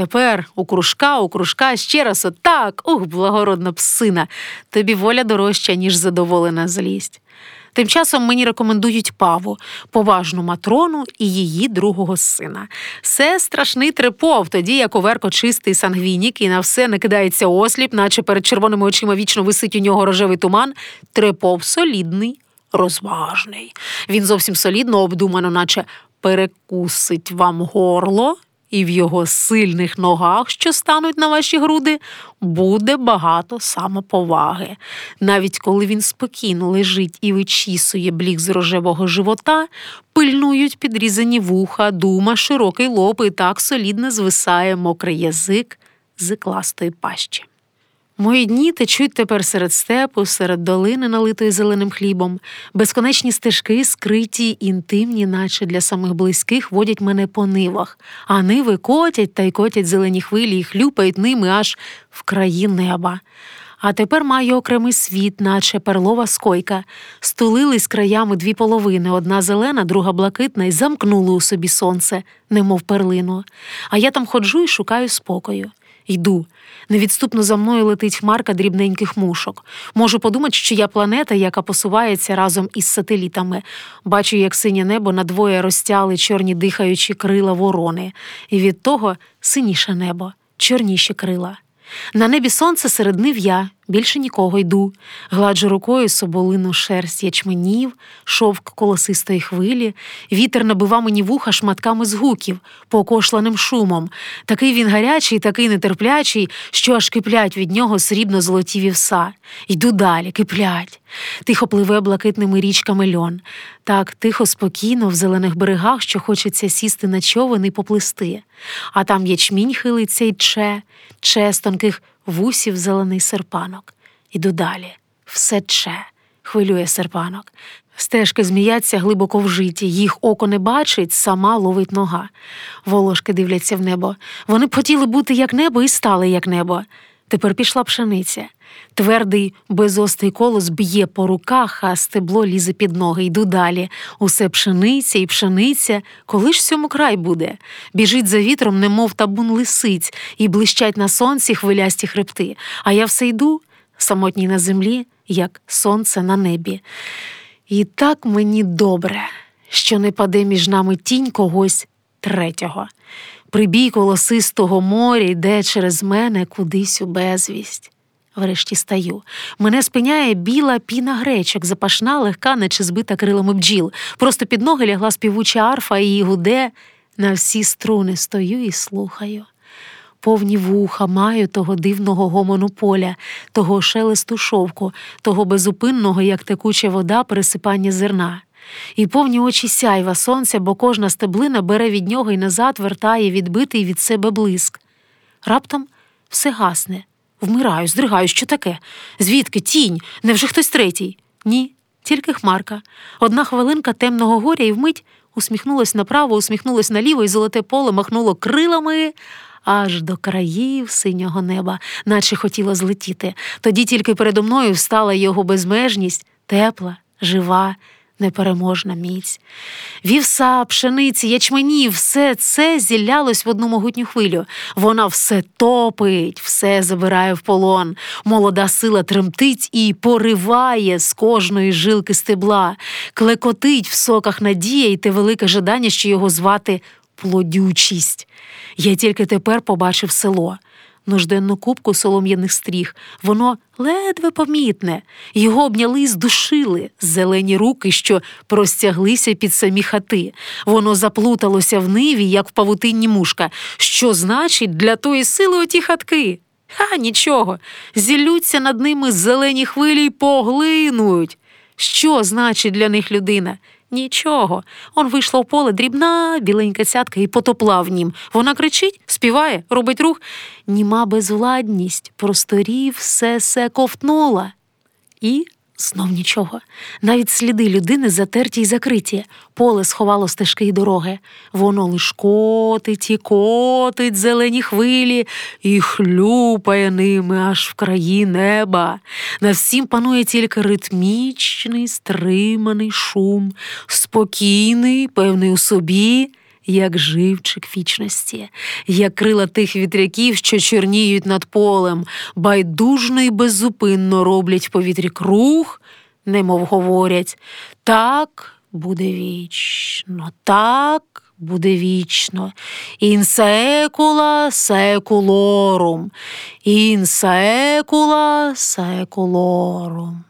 Тепер у кружка, у кружка ще раз отак, ух, благородна псина, тобі воля дорожча, ніж задоволена злість. Тим часом мені рекомендують паву, поважну матрону і її другого сина. Це страшний трепов, тоді як оверко чистий сангвінік і на все не кидається осліп, наче перед червоними очима вічно висить у нього рожевий туман. Трепов солідний, розважний. Він зовсім солідно обдумано, наче перекусить вам горло і в його сильних ногах, що стануть на ваші груди, буде багато самоповаги. Навіть коли він спокійно лежить і вичісує блік з рожевого живота, пильнують підрізані вуха, дума, широкий лоб і так солідно звисає мокрий язик з кластої пащі. Мої дні течуть тепер серед степу, серед долини, налитої зеленим хлібом, безконечні стежки, скриті, інтимні, наче для самих близьких, водять мене по нивах, а ниви котять та й котять зелені хвилі і хлюпають ними аж в краї неба. А тепер маю окремий світ, наче перлова скойка, стулились краями дві половини, одна зелена, друга блакитна, і замкнули у собі сонце, немов перлину. А я там ходжу і шукаю спокою. Йду. Невідступно за мною летить хмарка дрібненьких мушок. Можу подумати, що я планета, яка посувається разом із сателітами. Бачу, як синє небо надвоє розтяли чорні дихаючі крила ворони, і від того синіше небо, чорніші крила. На небі сонце серед я, більше нікого йду, гладжу рукою соболину шерсть ячменів, шовк колосистої хвилі, вітер набива мені вуха шматками згуків, покошланим шумом. Такий він гарячий, такий нетерплячий, що аж киплять від нього срібно золоті вівса. Йду далі, киплять. Тихо пливе блакитними річками льон. Так тихо, спокійно, в зелених берегах, що хочеться сісти на човен і поплисти. А там ячмінь хилиться й че, че з тонких вусів зелений серпанок. Іду далі, все че, хвилює серпанок. Стежки зміяться глибоко в житті, їх око не бачить, сама ловить нога. Волошки дивляться в небо. Вони б хотіли бути як небо і стали як небо. Тепер пішла пшениця. Твердий, безостий колос б'є по руках, а стебло лізе під ноги. Йду далі. Усе пшениця і пшениця. Коли ж сьому край буде? Біжить за вітром, немов табун лисиць, і блищать на сонці хвилясті хребти. А я все йду, самотній на землі, як сонце на небі. І так мені добре, що не паде між нами тінь когось третього. Прибій колосистого моря йде через мене кудись у безвість. Врешті стаю. Мене спиняє біла піна гречок, запашна, легка, наче збита крилами бджіл. Просто під ноги лягла співуча арфа і гуде. На всі струни стою і слухаю. Повні вуха маю того дивного гомону поля, того шелесту шовку, того безупинного, як текуча вода, пересипання зерна. І повні очі сяйва сонця, бо кожна стеблина бере від нього і назад вертає відбитий від себе блиск. Раптом все гасне. Вмираю, здригаю, що таке? Звідки тінь? Невже хтось третій? Ні, тільки хмарка. Одна хвилинка темного горя і вмить усміхнулась направо, усміхнулась наліво, і золоте поле махнуло крилами аж до країв синього неба, наче хотіло злетіти. Тоді тільки передо мною встала його безмежність, тепла, жива непереможна міць. Вівса, пшениці, ячмені, все це зілялось в одну могутню хвилю. Вона все топить, все забирає в полон. Молода сила тремтить і пориває з кожної жилки стебла, клекотить в соках надія і те велике жадання, що його звати плодючість. Я тільки тепер побачив село нужденну кубку солом'яних стріх, воно ледве помітне, його обняли і здушили зелені руки, що простяглися під самі хати. Воно заплуталося в ниві, як в павутинні мушка. Що значить для тої сили оті хатки? Ха, нічого. Зілються над ними зелені хвилі й поглинуть. Що значить для них людина? Нічого. Он вийшла в поле дрібна, біленька цятка і потопла в нім. Вона кричить, співає, робить рух. Німа безвладність, просторів все се ковтнула. І знов нічого. Навіть сліди людини затерті й закриті. Поле сховало стежки й дороги. Воно лиш котить і котить зелені хвилі і хлюпає ними аж в краї неба. На всім панує тільки ритмічний, стриманий шум, спокійний, певний у собі, як живчик вічності, як крила тих вітряків, що чорніють над полем, байдужно і беззупинно роблять в повітрі круг, немов говорять так буде вічно, так буде вічно. Ін секула секулорум, ін секула секулорум.